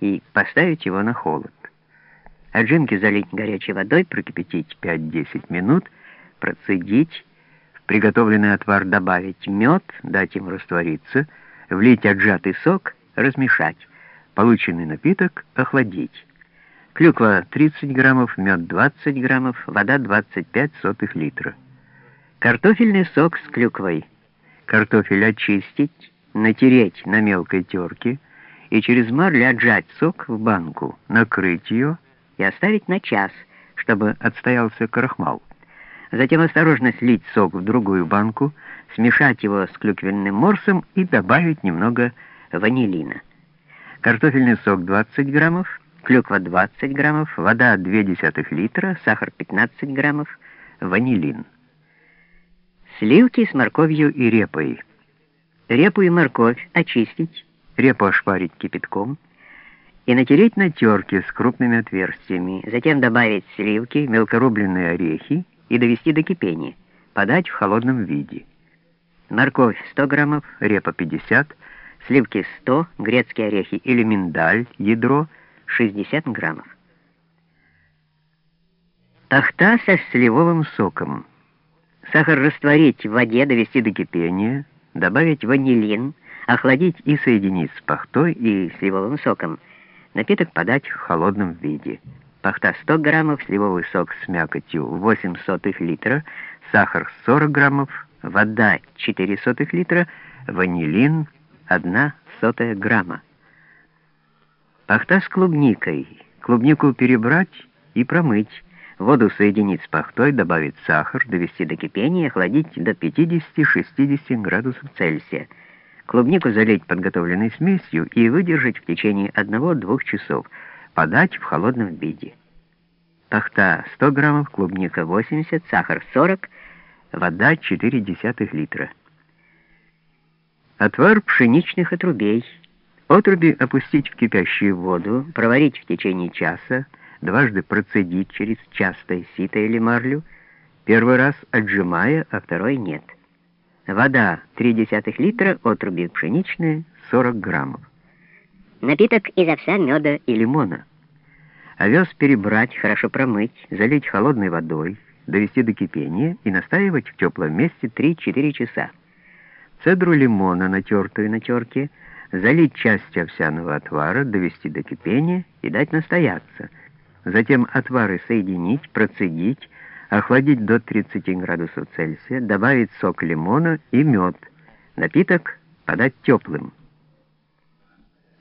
и поставить его на холод. Отжимки залить горячей водой, прокипятить 5-10 минут, процедить, в приготовленный отвар добавить мед, дать им раствориться, влить отжатый сок, размешать. Полученный напиток охладить. Клюква 30 граммов, мед 20 граммов, вода 25 сотых литра. Картофельный сок с клюквой. Картофель очистить, натереть на мелкой терке и через марлю отжать сок в банку, накрыть ее и оставить на час, чтобы отстоялся крахмал. Затем осторожно слить сок в другую банку, смешать его с клюквенным морсом и добавить немного ванилина. Картофельный сок 20 граммов, клюква 20 граммов, вода 0,2 литра, сахар 15 граммов, ванилин. Сливки с морковью и репой. Репу и морковь очистить, репу ошпарить кипятком и натереть на терке с крупными отверстиями, затем добавить сливки, мелкорубленные орехи и довести до кипения, подать в холодном виде. Морковь 100 граммов, репа 50, сливки 100, грецкие орехи или миндаль, ядро 60 граммов. Тахта со сливовым соком. Сахар растворить в воде, довести до кипения, добавить ванилин, охладить и соединить с пахтой и сливовым соком. Напиток подать в холодном виде. Пахта 100 граммов, сливовый сок с мякотью 8 сотых литра, сахар 40 граммов, вода 4 сотых литра, ванилин 1 сотая грамма. Пахта с клубникой. Клубнику перебрать и промыть. Воду соединить с пахтой, добавить сахар, довести до кипения охладить до 50-60 градусов Цельсия. Клубнику залить подготовленной смесью и выдержать в течение 1-2 часов. Подать в холодном виде. Пахта 100 граммов, клубника 80, сахар 40, вода 0,4 литра. Отвар пшеничных отрубей. Отруби опустить в кипящую воду, проварить в течение часа, дважды процедить через частое сито или марлю, первый раз отжимая, а второй нет. Вода 0,3 литра, отруби пшеничные 40 граммов. Напиток из овса, меда и лимона. Овес перебрать, хорошо промыть, залить холодной водой, довести до кипения и настаивать в теплом месте 3-4 часа. Цедру лимона, натертую на терке, залить часть овсяного отвара, довести до кипения и дать настояться – Затем отвары соединить, процедить, охладить до 30 градусов Цельсия, добавить сок лимона и мед. Напиток подать теплым.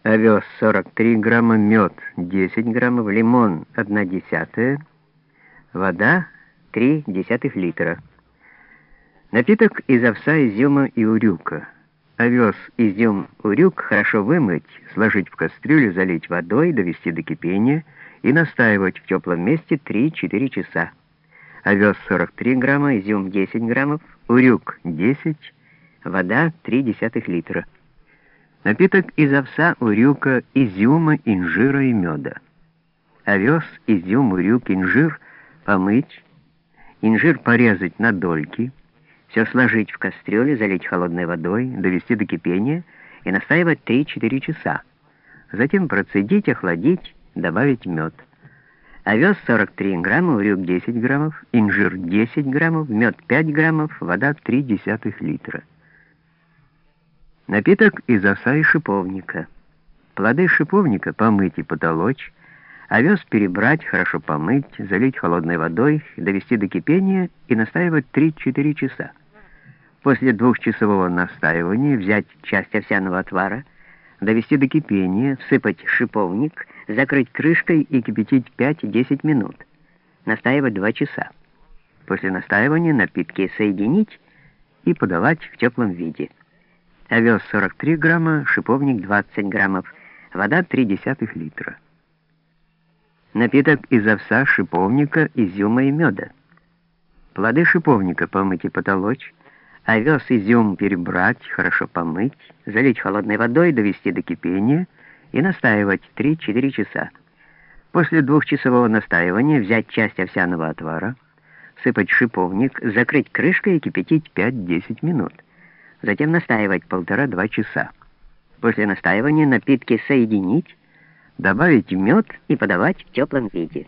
Овес 43 грамма, мед 10 граммов, лимон 1 десятая, вода 3 десятых литра. Напиток из овса, изюма и урюка. Овес, изюм, урюк хорошо вымыть, сложить в кастрюлю, залить водой, довести до кипения – и настаивать в теплом месте 3-4 часа. Овес 43 грамма, изюм 10 граммов, урюк 10, вода 0,3 литра. Напиток из овса, урюка, изюма, инжира и меда. Овес, изюм, урюк, инжир помыть, инжир порезать на дольки, все сложить в кастрюле, залить холодной водой, довести до кипения и настаивать 3-4 часа. Затем процедить, охладить, добавить мед. Овес 43 грамма, урюк 10 граммов, инжир 10 граммов, мед 5 граммов, вода 3 десятых литра. Напиток из оса и шиповника. Плоды шиповника помыть и потолочь, овес перебрать, хорошо помыть, залить холодной водой, довести до кипения и настаивать 3-4 часа. После двухчасового настаивания взять часть овсяного отвара, довести до кипения, всыпать шиповник, закрыть крышкой и кипятить 5-10 минут. Настаивать 2 часа. После настаивания напитки соединить и подавать в теплом виде. Овес 43 грамма, шиповник 20 граммов, вода 0,3 литра. Напиток из овса, шиповника, изюма и меда. Плоды шиповника помыть и потолочь, овес, изюм перебрать, хорошо помыть, залить холодной водой, довести до кипения и настаивать 3-4 часа. После двухчасового настаивания взять часть овсяного отвара, сыпать шиповник, закрыть крышкой и кипятить 5-10 минут. Затем настаивать полтора-два часа. После настаивания напитки соединить, добавить мед и подавать в теплом виде.